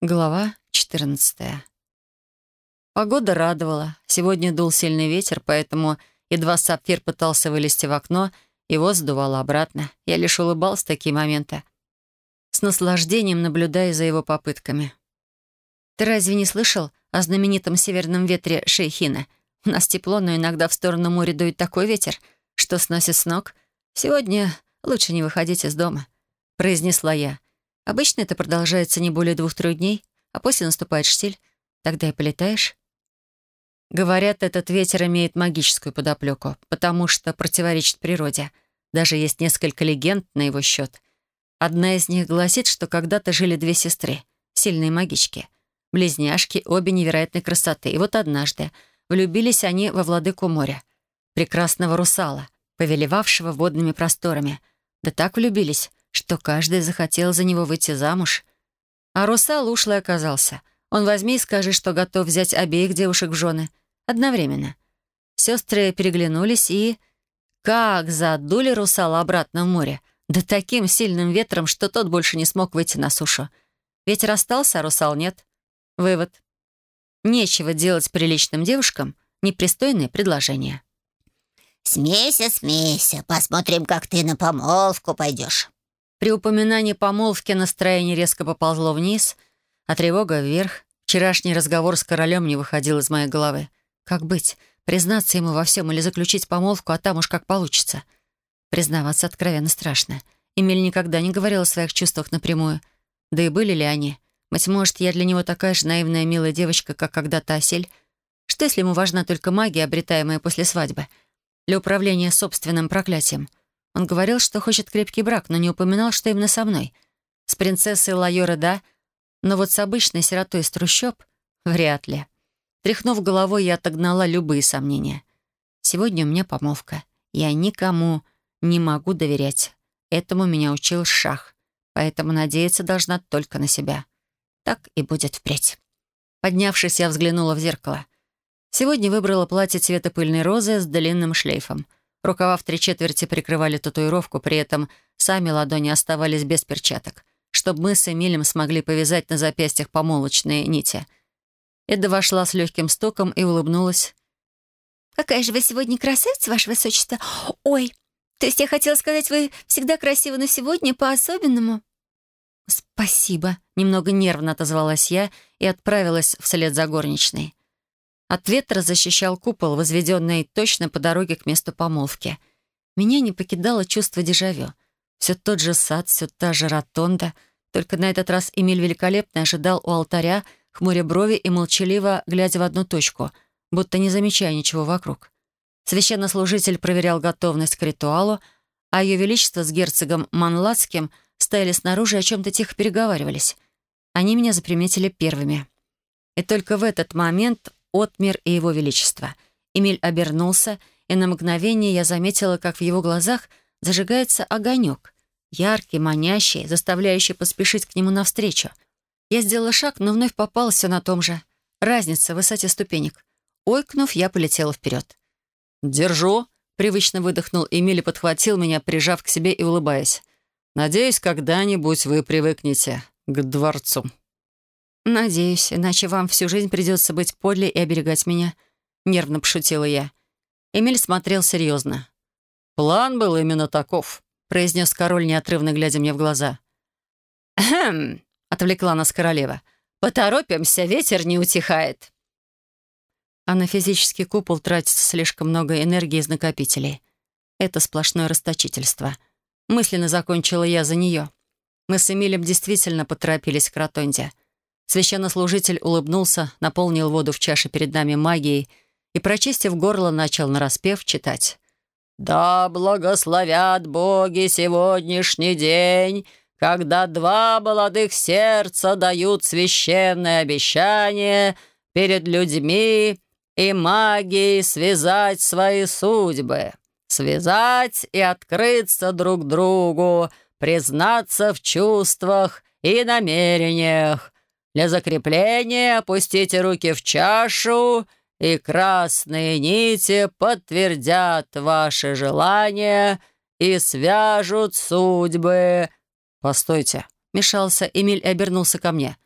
Глава 14. Погода радовала. Сегодня дул сильный ветер, поэтому едва сапфир пытался вылезти в окно, его сдувало обратно. Я лишь улыбался в такие моменты, с наслаждением наблюдая за его попытками. «Ты разве не слышал о знаменитом северном ветре Шейхина? У нас тепло, но иногда в сторону моря дует такой ветер, что сносит с ног. Сегодня лучше не выходить из дома», — произнесла я. Обычно это продолжается не более двух-трех дней, а после наступает штиль. Тогда и полетаешь. Говорят, этот ветер имеет магическую подоплеку, потому что противоречит природе. Даже есть несколько легенд на его счет. Одна из них гласит, что когда-то жили две сестры, сильные магички. Близняшки, обе невероятной красоты. И вот однажды влюбились они во владыку моря, прекрасного русала, повелевавшего водными просторами. Да так влюбились, что каждый захотел за него выйти замуж. А русал ушлый оказался. Он возьми и скажи, что готов взять обеих девушек в жены. Одновременно. Сестры переглянулись и... Как задули русала обратно в море. Да таким сильным ветром, что тот больше не смог выйти на сушу. Ветер остался, а русал нет. Вывод. Нечего делать приличным девушкам непристойные предложения. «Смейся, смейся, посмотрим, как ты на помолвку пойдешь». При упоминании помолвки настроение резко поползло вниз, а тревога вверх. Вчерашний разговор с королем не выходил из моей головы. Как быть? Признаться ему во всем или заключить помолвку, а там уж как получится? Признаваться откровенно страшно. Эмиль никогда не говорил о своих чувствах напрямую. Да и были ли они? Быть может, я для него такая же наивная милая девочка, как когда-то Осель? Что, если ему важна только магия, обретаемая после свадьбы? Для управления собственным проклятием — он говорил, что хочет крепкий брак, но не упоминал, что именно со мной. С принцессой Лайора — да, но вот с обычной сиротой из трущоб — вряд ли. Тряхнув головой, я отогнала любые сомнения. Сегодня у меня помолвка. Я никому не могу доверять. Этому меня учил Шах, поэтому надеяться должна только на себя. Так и будет впредь. Поднявшись, я взглянула в зеркало. Сегодня выбрала платье цвета пыльной розы с длинным шлейфом — Рукава в три четверти прикрывали татуировку, при этом сами ладони оставались без перчаток, чтобы мы с Эмилем смогли повязать на запястьях помолочные нити. Эда вошла с легким стуком и улыбнулась. «Какая же вы сегодня красавица, ваше высочество! Ой, то есть я хотела сказать, вы всегда красивы, но сегодня по-особенному». «Спасибо», — немного нервно отозвалась я и отправилась вслед за горничной. От ветра защищал купол, возведенный точно по дороге к месту помолвки. Меня не покидало чувство дежавю. Все тот же сад, все та же ротонда, только на этот раз Эмиль великолепно ожидал у алтаря, хмуря брови и молчаливо глядя в одну точку, будто не замечая ничего вокруг. Священнослужитель проверял готовность к ритуалу, а Ее Величество с герцогом Манлацким стояли снаружи и о чем-то тихо переговаривались. Они меня заприметили первыми. И только в этот момент отмер и его величество. Эмиль обернулся, и на мгновение я заметила, как в его глазах зажигается огонек. Яркий, манящий, заставляющий поспешить к нему навстречу. Я сделала шаг, но вновь попался на том же. Разница в высоте ступенек. Ойкнув, я полетела вперед. «Держу!» — привычно выдохнул Эмиль и подхватил меня, прижав к себе и улыбаясь. «Надеюсь, когда-нибудь вы привыкнете к дворцу». «Надеюсь, иначе вам всю жизнь придется быть подле и оберегать меня», — нервно пошутила я. Эмиль смотрел серьезно. «План был именно таков», — произнес король, неотрывно глядя мне в глаза. «Хм», — отвлекла нас королева. «Поторопимся, ветер не утихает». А на физический купол тратится слишком много энергии из накопителей. Это сплошное расточительство. Мысленно закончила я за нее. Мы с Эмилем действительно поторопились к ротонде — Священнослужитель улыбнулся, наполнил воду в чаше перед нами магией и, прочистив горло, начал нараспев читать. «Да благословят боги сегодняшний день, когда два молодых сердца дают священное обещание перед людьми и магией связать свои судьбы, связать и открыться друг другу, признаться в чувствах и намерениях, для закрепления опустите руки в чашу, и красные нити подтвердят ваши желания и свяжут судьбы». «Постойте», — мешался Эмиль и обернулся ко мне.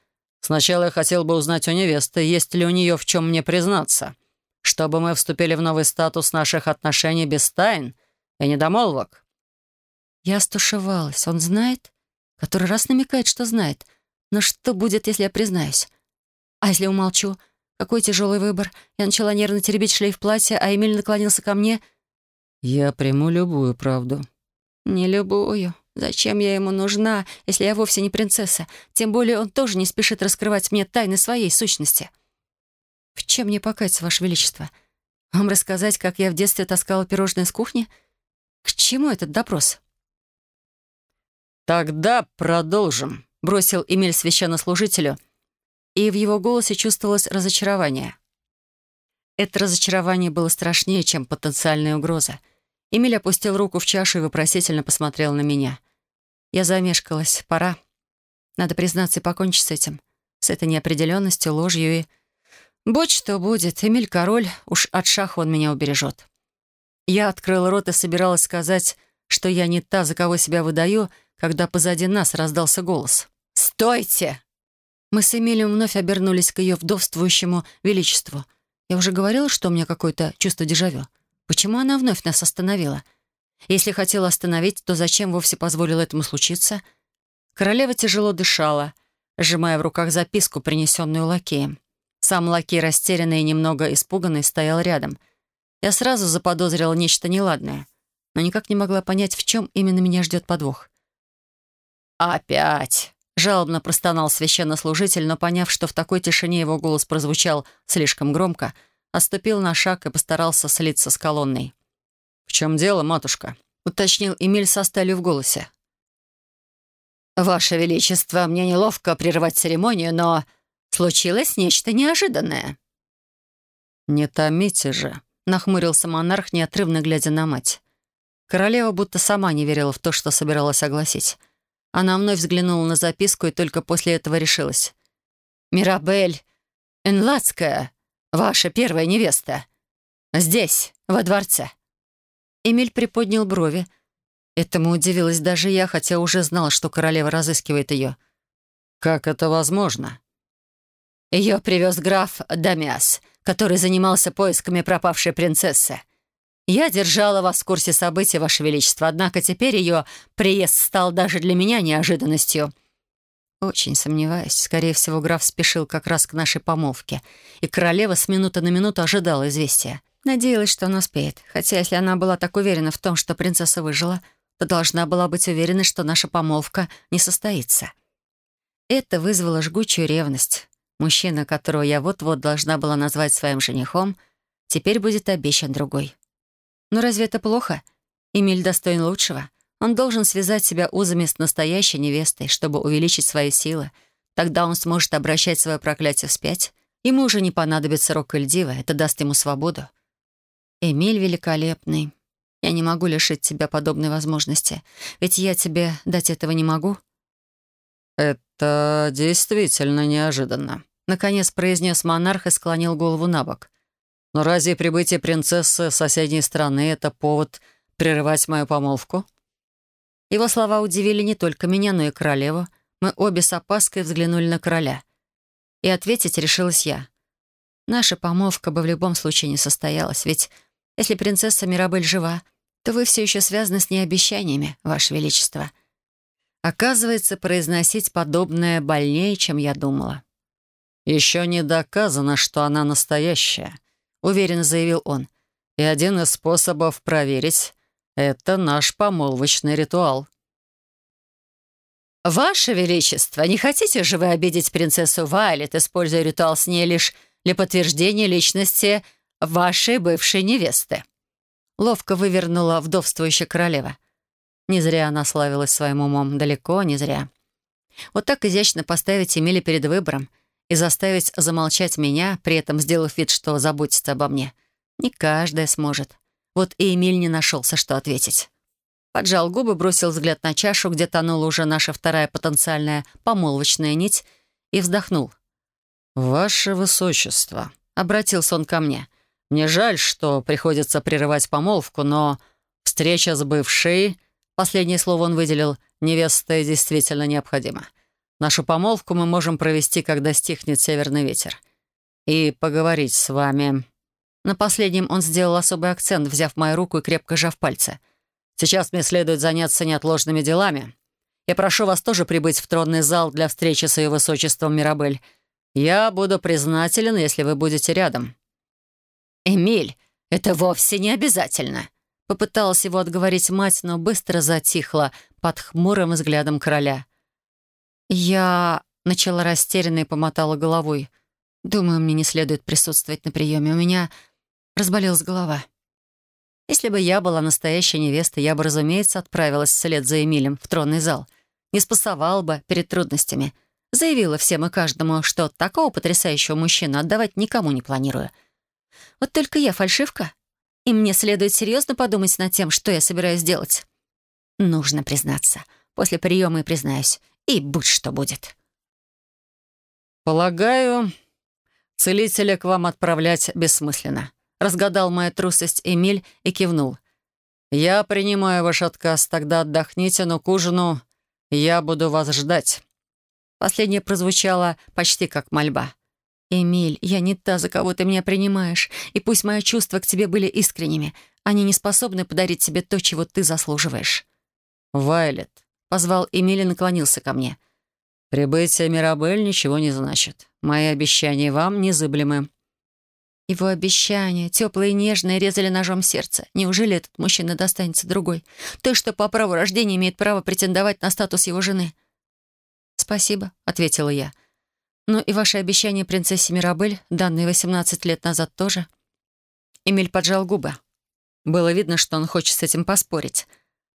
Сначала я хотел бы узнать у невесты, есть ли у нее в чем мне признаться, чтобы мы вступили в новый статус наших отношений без тайн и недомолвок». Я стушевалась. Он знает? Который раз намекает, что знает. Но что будет, если я признаюсь? А если умолчу? Какой тяжелый выбор. Я начала нервно теребить шлейф платья, а Эмиль наклонился ко мне. «Я приму любую правду». «Не любую. Зачем я ему нужна, если я вовсе не принцесса? Тем более он тоже не спешит раскрывать мне тайны своей сущности». «В чем мне покаяться, Ваше Величество? Вам рассказать, как я в детстве таскала пирожные с кухни? К чему этот допрос?» «Тогда продолжим», — бросил Эмиль священнослужителю — и в его голосе чувствовалось разочарование. Это разочарование было страшнее, чем потенциальная угроза. Эмиль опустил руку в чашу и вопросительно посмотрел на меня. Я замешкалась. Пора. Надо признаться и покончить с этим. С этой неопределенностью, ложью и... Будь что будет, Эмиль король, уж от шаха он меня убережет. Я открыла рот и собиралась сказать, что я не та, за кого себя выдаю, когда позади нас раздался голос. «Стойте!» Мы с Эмилием вновь обернулись к ее вдовствующему величеству. Я уже говорила, что у меня какое-то чувство дежавю. Почему она вновь нас остановила? Если хотела остановить, то зачем вовсе позволила этому случиться? Королева тяжело дышала, сжимая в руках записку, принесенную лакеем. Сам лакей, растерянный и немного испуганный, стоял рядом. Я сразу заподозрила нечто неладное, но никак не могла понять, в чем именно меня ждет подвох. «Опять!» Жалобно простонал священнослужитель, но, поняв, что в такой тишине его голос прозвучал слишком громко, отступил на шаг и постарался слиться с колонной. «В чем дело, матушка?» — уточнил Эмиль со сталью в голосе. «Ваше Величество, мне неловко прерывать церемонию, но случилось нечто неожиданное». «Не томите же», — нахмурился монарх, неотрывно глядя на мать. Королева будто сама не верила в то, что собиралась огласить. Она вновь взглянула на записку и только после этого решилась. «Мирабель Энлацкая, ваша первая невеста. Здесь, во дворце». Эмиль приподнял брови. Этому удивилась даже я, хотя уже знала, что королева разыскивает ее. «Как это возможно?» Ее привез граф Дамиас, который занимался поисками пропавшей принцессы. Я держала вас в курсе событий, Ваше Величество, однако теперь ее приезд стал даже для меня неожиданностью». Очень сомневаюсь. Скорее всего, граф спешил как раз к нашей помолвке, и королева с минуты на минуту ожидала известия. Надеялась, что он успеет. Хотя, если она была так уверена в том, что принцесса выжила, то должна была быть уверена, что наша помолвка не состоится. Это вызвало жгучую ревность. Мужчина, которого я вот-вот должна была назвать своим женихом, теперь будет обещан другой. Но разве это плохо? Эмиль достоин лучшего. Он должен связать себя узами с настоящей невестой, чтобы увеличить свои силы. Тогда он сможет обращать свое проклятие вспять. Ему уже не понадобится рок Эльдива, это даст ему свободу. Эмиль великолепный. Я не могу лишить тебя подобной возможности. Ведь я тебе дать этого не могу. «Это действительно неожиданно», — наконец произнес монарх и склонил голову на бок. Но разве прибытие принцессы соседней страны — это повод прерывать мою помолвку?» Его слова удивили не только меня, но и королеву. Мы обе с опаской взглянули на короля. И ответить решилась я. Наша помолвка бы в любом случае не состоялась, ведь если принцесса Мирабель жива, то вы все еще связаны с ней обещаниями, Ваше Величество. Оказывается, произносить подобное больнее, чем я думала. «Еще не доказано, что она настоящая», — уверенно заявил он. «И один из способов проверить — это наш помолвочный ритуал». «Ваше Величество, не хотите же вы обидеть принцессу Вайлет, используя ритуал с ней лишь для подтверждения личности вашей бывшей невесты?» Ловко вывернула вдовствующая королева. Не зря она славилась своим умом, далеко не зря. Вот так изящно поставить Эмили перед выбором — и заставить замолчать меня, при этом сделав вид, что заботится обо мне. Не каждая сможет. Вот и Эмиль не нашелся, что ответить. Поджал губы, бросил взгляд на чашу, где тонула уже наша вторая потенциальная помолвочная нить, и вздохнул. «Ваше Высочество», — обратился он ко мне, — «мне жаль, что приходится прерывать помолвку, но встреча с бывшей, последнее слово он выделил, невестой действительно необходима. Нашу помолвку мы можем провести, когда стихнет северный ветер. И поговорить с вами». На последнем он сделал особый акцент, взяв мою руку и крепко сжав пальцы. «Сейчас мне следует заняться неотложными делами. Я прошу вас тоже прибыть в тронный зал для встречи с ее высочеством Мирабель. Я буду признателен, если вы будете рядом». «Эмиль, это вовсе не обязательно», — попыталась его отговорить мать, но быстро затихла под хмурым взглядом короля. «Я...» — начала растерянно и помотала головой. «Думаю, мне не следует присутствовать на приеме. У меня разболелась голова». Если бы я была настоящей невестой, я бы, разумеется, отправилась вслед за Эмилем в тронный зал. Не спасовал бы перед трудностями. Заявила всем и каждому, что такого потрясающего мужчину отдавать никому не планирую. Вот только я фальшивка, и мне следует серьезно подумать над тем, что я собираюсь делать. Нужно признаться. После приема и признаюсь. И будь что будет. «Полагаю, целителя к вам отправлять бессмысленно», — разгадал мою трусость Эмиль и кивнул. «Я принимаю ваш отказ, тогда отдохните, но к ужину я буду вас ждать». Последнее прозвучало почти как мольба. «Эмиль, я не та, за кого ты меня принимаешь, и пусть мои чувства к тебе были искренними, они не способны подарить тебе то, чего ты заслуживаешь». «Вайлет», — позвал Эмиль и наклонился ко мне. «Прибытие Мирабель ничего не значит. Мои обещания вам незыблемы». Его обещания, теплые и нежные, резали ножом сердце. Неужели этот мужчина достанется другой? Той, что по праву рождения имеет право претендовать на статус его жены. «Спасибо», — ответила я. «Ну и ваши обещания принцессе Мирабель, данные 18 лет назад, тоже?» Эмиль поджал губы. Было видно, что он хочет с этим поспорить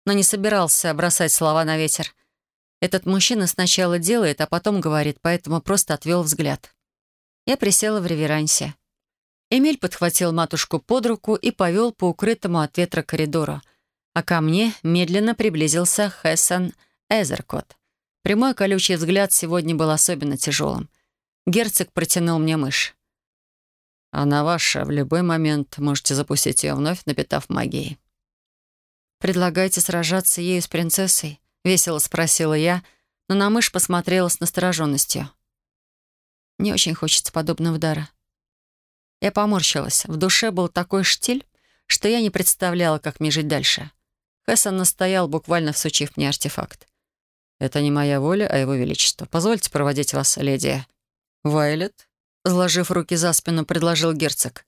но не собирался бросать слова на ветер. Этот мужчина сначала делает, а потом говорит, поэтому просто отвел взгляд. Я присела в реверансе. Эмиль подхватил матушку под руку и повел по укрытому от ветра коридору, а ко мне медленно приблизился Хессан Эзеркот. Прямой колючий взгляд сегодня был особенно тяжелым. Герцог протянул мне мышь. «Она ваша. В любой момент можете запустить ее вновь, напитав магией». «Предлагаете сражаться ею с принцессой?» — весело спросила я, но на мышь посмотрела с настороженностью. «Не очень хочется подобного дара». Я поморщилась. В душе был такой штиль, что я не представляла, как мне жить дальше. Хессон настоял, буквально всучив мне артефакт. «Это не моя воля, а его величество. Позвольте проводить вас, леди Вайлет?» Сложив руки за спину, предложил герцог.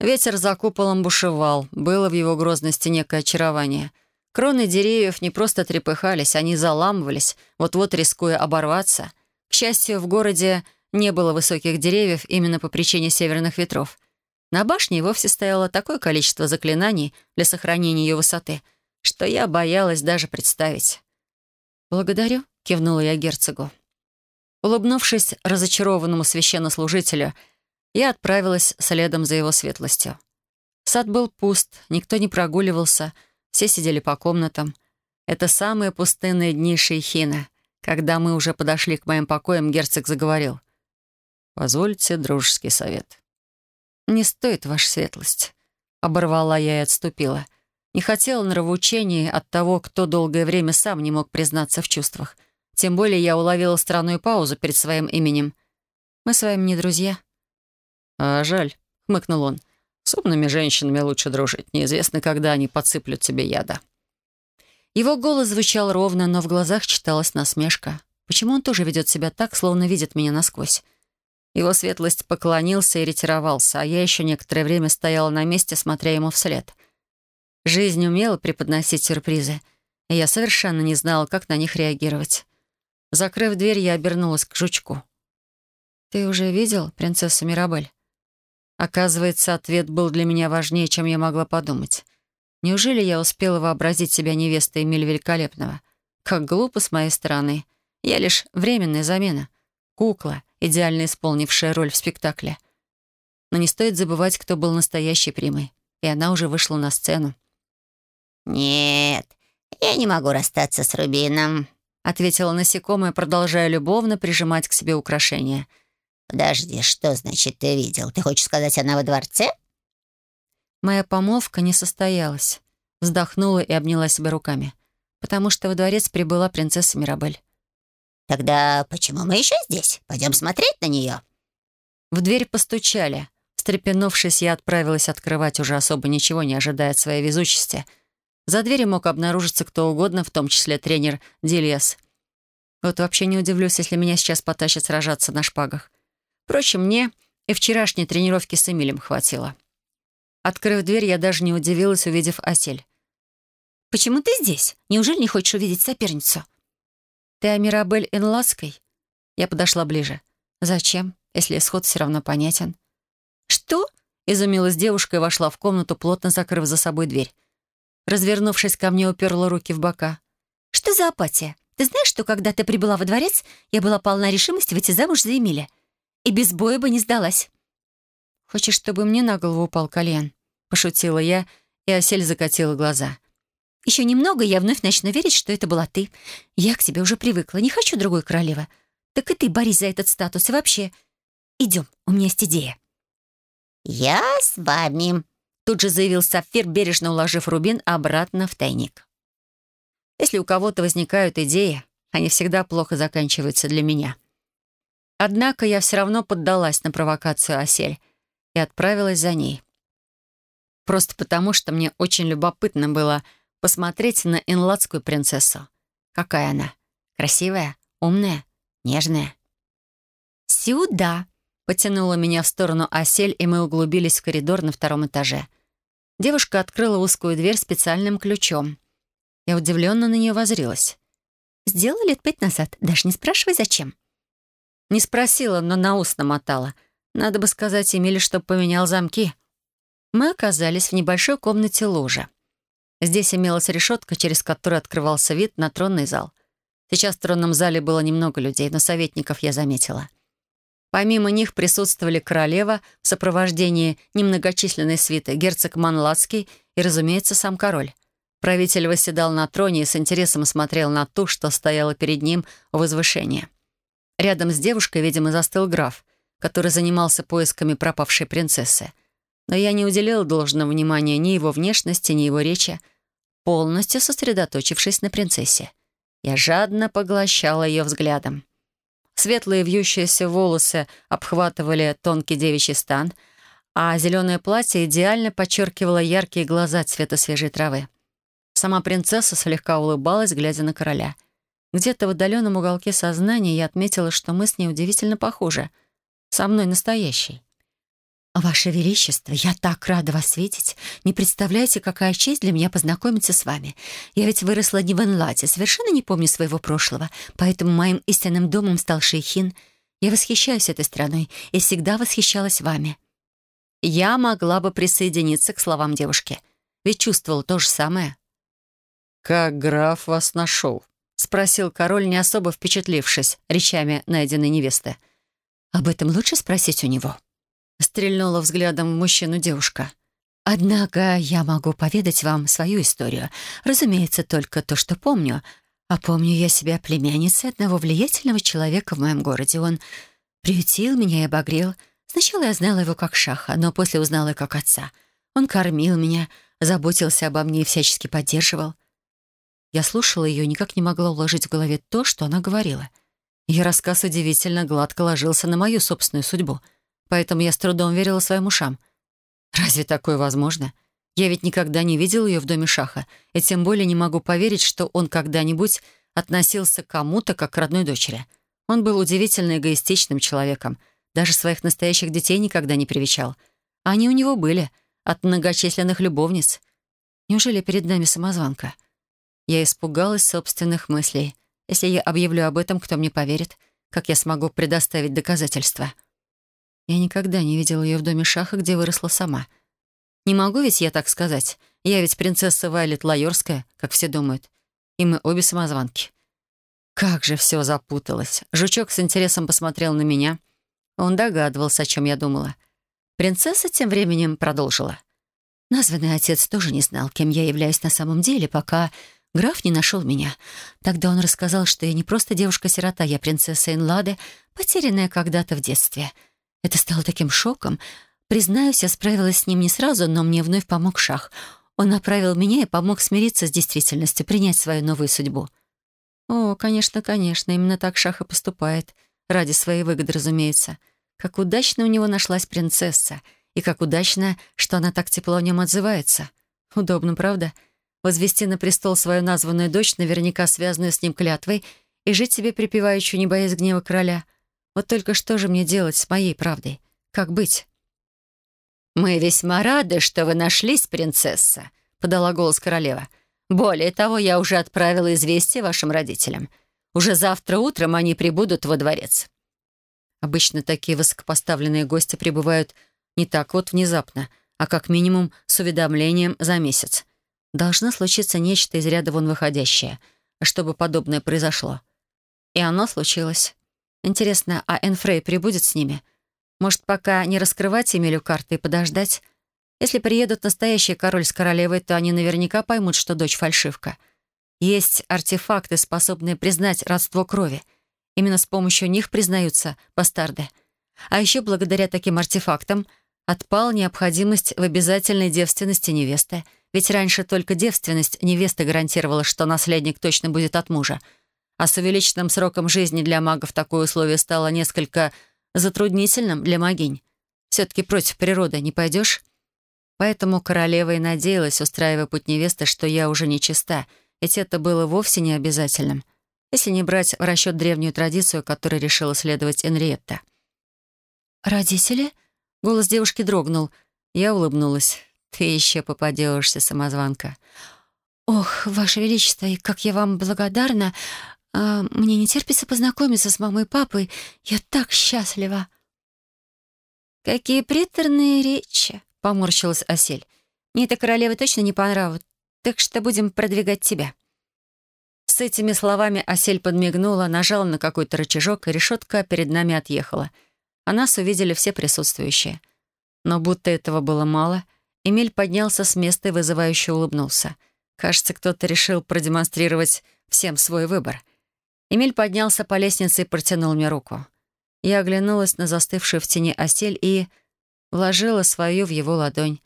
Ветер за куполом бушевал, было в его грозности некое очарование. Кроны деревьев не просто трепыхались, они заламывались, вот-вот рискуя оборваться. К счастью, в городе не было высоких деревьев именно по причине северных ветров. На башне и вовсе стояло такое количество заклинаний для сохранения ее высоты, что я боялась даже представить. «Благодарю», — кивнула я герцогу. Улыбнувшись разочарованному священнослужителю, я отправилась следом за его светлостью. Сад был пуст, никто не прогуливался, все сидели по комнатам. Это самые пустынные дни Шейхина. Когда мы уже подошли к моим покоям, герцог заговорил. «Позвольте дружеский совет». «Не стоит, ваша светлость», — оборвала я и отступила. Не хотела нравоучений от того, кто долгое время сам не мог признаться в чувствах. Тем более я уловила странную паузу перед своим именем. «Мы с вами не друзья». «А жаль», — хмыкнул он. «С умными женщинами лучше дружить. Неизвестно, когда они подсыплют тебе яда». Его голос звучал ровно, но в глазах читалась насмешка. Почему он тоже ведет себя так, словно видит меня насквозь? Его светлость поклонился и ретировался, а я еще некоторое время стояла на месте, смотря ему вслед. Жизнь умела преподносить сюрпризы, и я совершенно не знала, как на них реагировать. Закрыв дверь, я обернулась к жучку. «Ты уже видел принцессу Мирабель?» Оказывается, ответ был для меня важнее, чем я могла подумать. Неужели я успела вообразить себя невестой Эмиль Великолепного? Как глупо с моей стороны. Я лишь временная замена. Кукла, идеально исполнившая роль в спектакле. Но не стоит забывать, кто был настоящей примой. И она уже вышла на сцену. «Нет, я не могу расстаться с Рубином», — ответила насекомое, продолжая любовно прижимать к себе украшения — «Подожди, что значит ты видел? Ты хочешь сказать, она во дворце?» Моя помолвка не состоялась. Вздохнула и обняла себя руками. Потому что во дворец прибыла принцесса Мирабель. Тогда почему мы еще здесь? Пойдем смотреть на нее». В дверь постучали. Встрепенувшись, я отправилась открывать, уже особо ничего не ожидая от своей везучести. За дверью мог обнаружиться кто угодно, в том числе тренер Дильяс. Вот вообще не удивлюсь, если меня сейчас потащат сражаться на шпагах. Впрочем, мне и вчерашней тренировки с Эмилем хватило. Открыв дверь, я даже не удивилась, увидев осель. «Почему ты здесь? Неужели не хочешь увидеть соперницу?» «Ты Амирабель Энлаской?» Я подошла ближе. «Зачем, если исход все равно понятен?» «Что?» — изумилась девушка и вошла в комнату, плотно закрыв за собой дверь. Развернувшись ко мне, уперла руки в бока. «Что за апатия? Ты знаешь, что когда ты прибыла во дворец, я была полна решимости выйти замуж за Эмиля? И без боя бы не сдалась». «Хочешь, чтобы мне на голову упал кальян?» — пошутила я, и Осель закатила глаза. «Еще немного, я вновь начну верить, что это была ты. Я к тебе уже привыкла, не хочу другой королевы. Так и ты борись за этот статус и вообще. Идем, у меня есть идея». «Я с вами», — тут же заявил Сапфир, бережно уложив рубин обратно в тайник. «Если у кого-то возникают идеи, они всегда плохо заканчиваются для меня». Однако я все равно поддалась на провокацию Осель и отправилась за ней. Просто потому, что мне очень любопытно было посмотреть на инладскую принцессу. Какая она? Красивая? Умная? Нежная? «Сюда!» — потянула меня в сторону осель, и мы углубились в коридор на втором этаже. Девушка открыла узкую дверь специальным ключом. Я удивленно на нее возрилась. «Сделала лет пять назад. Даже не спрашивай, зачем». Не спросила, но на ус намотала. Надо бы сказать Эмиле, чтобы поменял замки. Мы оказались в небольшой комнате ложа. Здесь имелась решетка, через которую открывался вид на тронный зал. Сейчас в тронном зале было немного людей, но советников я заметила. Помимо них присутствовали королева в сопровождении немногочисленной свиты, герцог Манлацкий и, разумеется, сам король. Правитель восседал на троне и с интересом смотрел на ту, что стояла перед ним у возвышения. Рядом с девушкой, видимо, застыл граф, который занимался поисками пропавшей принцессы. Но я не уделила должного внимания ни его внешности, ни его речи, полностью сосредоточившись на принцессе. Я жадно поглощала ее взглядом. Светлые вьющиеся волосы обхватывали тонкий девичий стан, а зеленое платье идеально подчеркивало яркие глаза цвета свежей травы. Сама принцесса слегка улыбалась, глядя на короля — где-то в отдаленном уголке сознания я отметила, что мы с ней удивительно похожи. Со мной настоящей. «Ваше Величество, я так рада вас видеть. Не представляете, какая честь для меня познакомиться с вами. Я ведь выросла не в Энлате, совершенно не помню своего прошлого, поэтому моим истинным домом стал Шейхин. Я восхищаюсь этой страной и всегда восхищалась вами». Я могла бы присоединиться к словам девушки, ведь чувствовала то же самое. «Как граф вас нашел?» — спросил король, не особо впечатлившись речами найденной невесты. «Об этом лучше спросить у него», — стрельнула взглядом в мужчину девушка. «Однако я могу поведать вам свою историю. Разумеется, только то, что помню. А помню я себя племянницей одного влиятельного человека в моем городе. Он приютил меня и обогрел. Сначала я знала его как шаха, но после узнала как отца. Он кормил меня, заботился обо мне и всячески поддерживал. Я слушала ее и никак не могла уложить в голове то, что она говорила. Ее рассказ удивительно гладко ложился на мою собственную судьбу, поэтому я с трудом верила своим ушам. Разве такое возможно? Я ведь никогда не видел ее в доме Шаха, и тем более не могу поверить, что он когда-нибудь относился к кому-то как к родной дочери. Он был удивительно эгоистичным человеком, даже своих настоящих детей никогда не привечал. Они у него были, от многочисленных любовниц. Неужели перед нами самозванка?» Я испугалась собственных мыслей. Если я объявлю об этом, кто мне поверит? Как я смогу предоставить доказательства? Я никогда не видела ее в доме Шаха, где выросла сама. Не могу ведь я так сказать. Я ведь принцесса Вайлет Лайорская, как все думают. И мы обе самозванки. Как же все запуталось. Жучок с интересом посмотрел на меня. Он догадывался, о чем я думала. Принцесса тем временем продолжила. Названный отец тоже не знал, кем я являюсь на самом деле, пока Граф не нашел меня. Тогда он рассказал, что я не просто девушка-сирота, я принцесса Инлады, потерянная когда-то в детстве. Это стало таким шоком. Признаюсь, я справилась с ним не сразу, но мне вновь помог Шах. Он направил меня и помог смириться с действительностью, принять свою новую судьбу. О, конечно, конечно, именно так Шах и поступает. Ради своей выгоды, разумеется. Как удачно у него нашлась принцесса. И как удачно, что она так тепло о нем отзывается. Удобно, правда? Возвести на престол свою названную дочь, наверняка связанную с ним клятвой, и жить себе припеваючи, не боясь гнева короля. Вот только что же мне делать с моей правдой? Как быть? «Мы весьма рады, что вы нашлись, принцесса», — подала голос королева. «Более того, я уже отправила известие вашим родителям. Уже завтра утром они прибудут во дворец». Обычно такие высокопоставленные гости прибывают не так вот внезапно, а как минимум с уведомлением за месяц. Должно случиться нечто из ряда вон выходящее, чтобы подобное произошло. И оно случилось. Интересно, а Энфрей прибудет с ними? Может, пока не раскрывать Эмилю карты и подождать? Если приедут настоящий король с королевой, то они наверняка поймут, что дочь фальшивка. Есть артефакты, способные признать родство крови. Именно с помощью них признаются бастарды. А еще благодаря таким артефактам отпала необходимость в обязательной девственности невесты. Ведь раньше только девственность невесты гарантировала, что наследник точно будет от мужа. А с увеличенным сроком жизни для магов такое условие стало несколько затруднительным для магинь. Все-таки против природы не пойдешь? Поэтому королева и надеялась, устраивая путь невесты, что я уже не чиста, ведь это было вовсе не обязательным, если не брать в расчет древнюю традицию, которой решила следовать Энриетта. «Родители?» — голос девушки дрогнул. Я улыбнулась. «Ты еще попадешься, самозванка». «Ох, Ваше Величество, и как я вам благодарна! А, мне не терпится познакомиться с мамой и папой. Я так счастлива!» «Какие приторные речи!» — поморщилась Осель. «Мне эта королева точно не понравилась, так что будем продвигать тебя». С этими словами Осель подмигнула, нажала на какой-то рычажок, и решетка перед нами отъехала. А нас увидели все присутствующие. Но будто этого было мало, Эмиль поднялся с места и вызывающе улыбнулся. Кажется, кто-то решил продемонстрировать всем свой выбор. Эмиль поднялся по лестнице и протянул мне руку. Я оглянулась на застывшую в тени осель и вложила свою в его ладонь.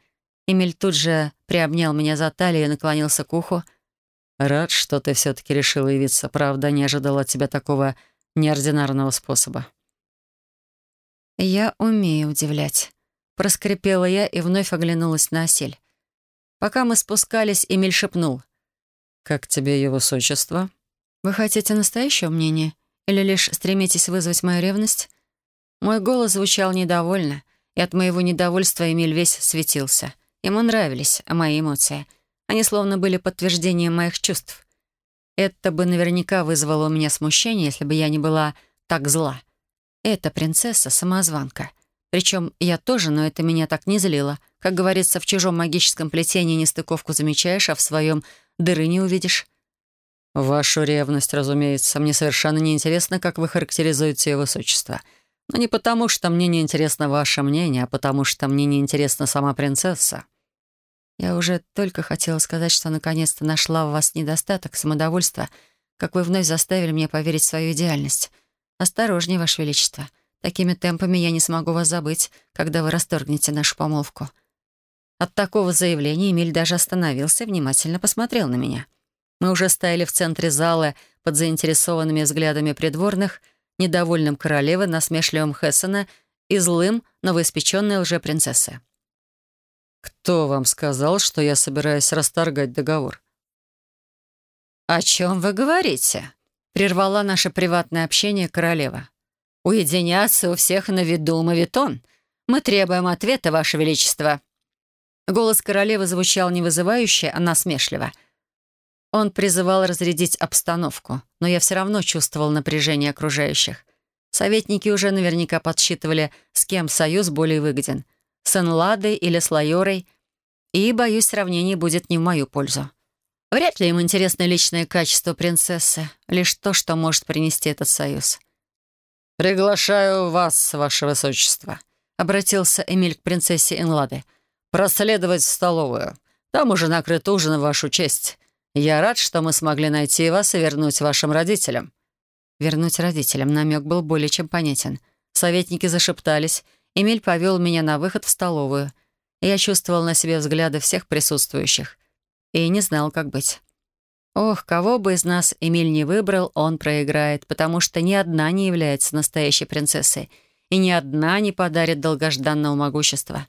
Эмиль тут же приобнял меня за талию и наклонился к уху. «Рад, что ты все-таки решила явиться. Правда, не ожидала от тебя такого неординарного способа». «Я умею удивлять», — проскрипела я и вновь оглянулась на осель. Пока мы спускались, Эмиль шепнул. «Как тебе его высочество?» «Вы хотите настоящего мнения? Или лишь стремитесь вызвать мою ревность?» Мой голос звучал недовольно, и от моего недовольства Эмиль весь светился. Ему нравились мои эмоции. Они словно были подтверждением моих чувств. Это бы наверняка вызвало у меня смущение, если бы я не была так зла. Это принцесса-самозванка. Причем я тоже, но это меня так не злило. Как говорится, в чужом магическом плетении нестыковку замечаешь, а в своем дыры не увидишь. «Вашу ревность, разумеется. Мне совершенно неинтересно, как вы характеризуете ее высочество. Но не потому, что мне не интересно ваше мнение, а потому, что мне не интересна сама принцесса». Я уже только хотела сказать, что наконец-то нашла в вас недостаток самодовольства, как вы вновь заставили меня поверить в свою идеальность. Осторожнее, Ваше Величество. Такими темпами я не смогу вас забыть, когда вы расторгнете нашу помолвку». От такого заявления Эмиль даже остановился и внимательно посмотрел на меня. Мы уже стояли в центре зала под заинтересованными взглядами придворных, недовольным королевы, насмешливым Хессена и злым новоиспеченной лжепринцессы. «Кто вам сказал, что я собираюсь расторгать договор?» «О чем вы говорите?» — прервала наше приватное общение королева. «Уединяться у всех на виду, мавитон. Мы требуем ответа, Ваше Величество». Голос королевы звучал не вызывающе, а насмешливо — он призывал разрядить обстановку, но я все равно чувствовал напряжение окружающих. Советники уже наверняка подсчитывали, с кем союз более выгоден — с Энладой или с Лайорой, и, боюсь, сравнение будет не в мою пользу. Вряд ли им интересны личные качества принцессы, лишь то, что может принести этот союз. «Приглашаю вас, ваше высочество», — обратился Эмиль к принцессе Энлады, «проследовать в столовую. Там уже накрыт ужин в вашу честь. Я рад, что мы смогли найти вас и вернуть вашим родителям». Вернуть родителям намек был более чем понятен. Советники зашептались. Эмиль повел меня на выход в столовую. Я чувствовал на себе взгляды всех присутствующих. И не знал, как быть. Ох, кого бы из нас Эмиль не выбрал, он проиграет, потому что ни одна не является настоящей принцессой, и ни одна не подарит долгожданного могущества.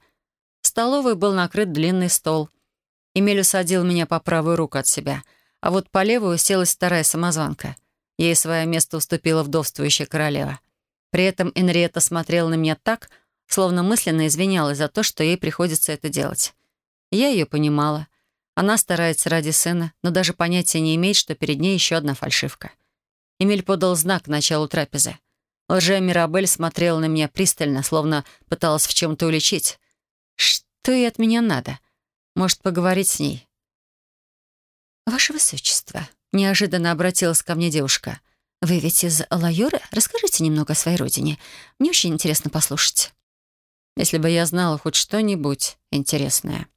В столовой был накрыт длинный стол. Эмиль усадил меня по правую руку от себя, а вот по левую уселась вторая самозванка. Ей свое место уступила вдовствующая королева. При этом Энриетта смотрела на меня так, словно мысленно извинялась за то, что ей приходится это делать. Я ее понимала. Она старается ради сына, но даже понятия не имеет, что перед ней еще одна фальшивка. Эмиль подал знак к началу трапезы. Лжея Мирабель смотрела на меня пристально, словно пыталась в чем-то уличить. Что ей от меня надо? Может, поговорить с ней? «Ваше Высочество», — неожиданно обратилась ко мне девушка. «Вы ведь из Алайоры? Расскажите немного о своей родине. Мне очень интересно послушать». Если бы я знала хоть что-нибудь интересное.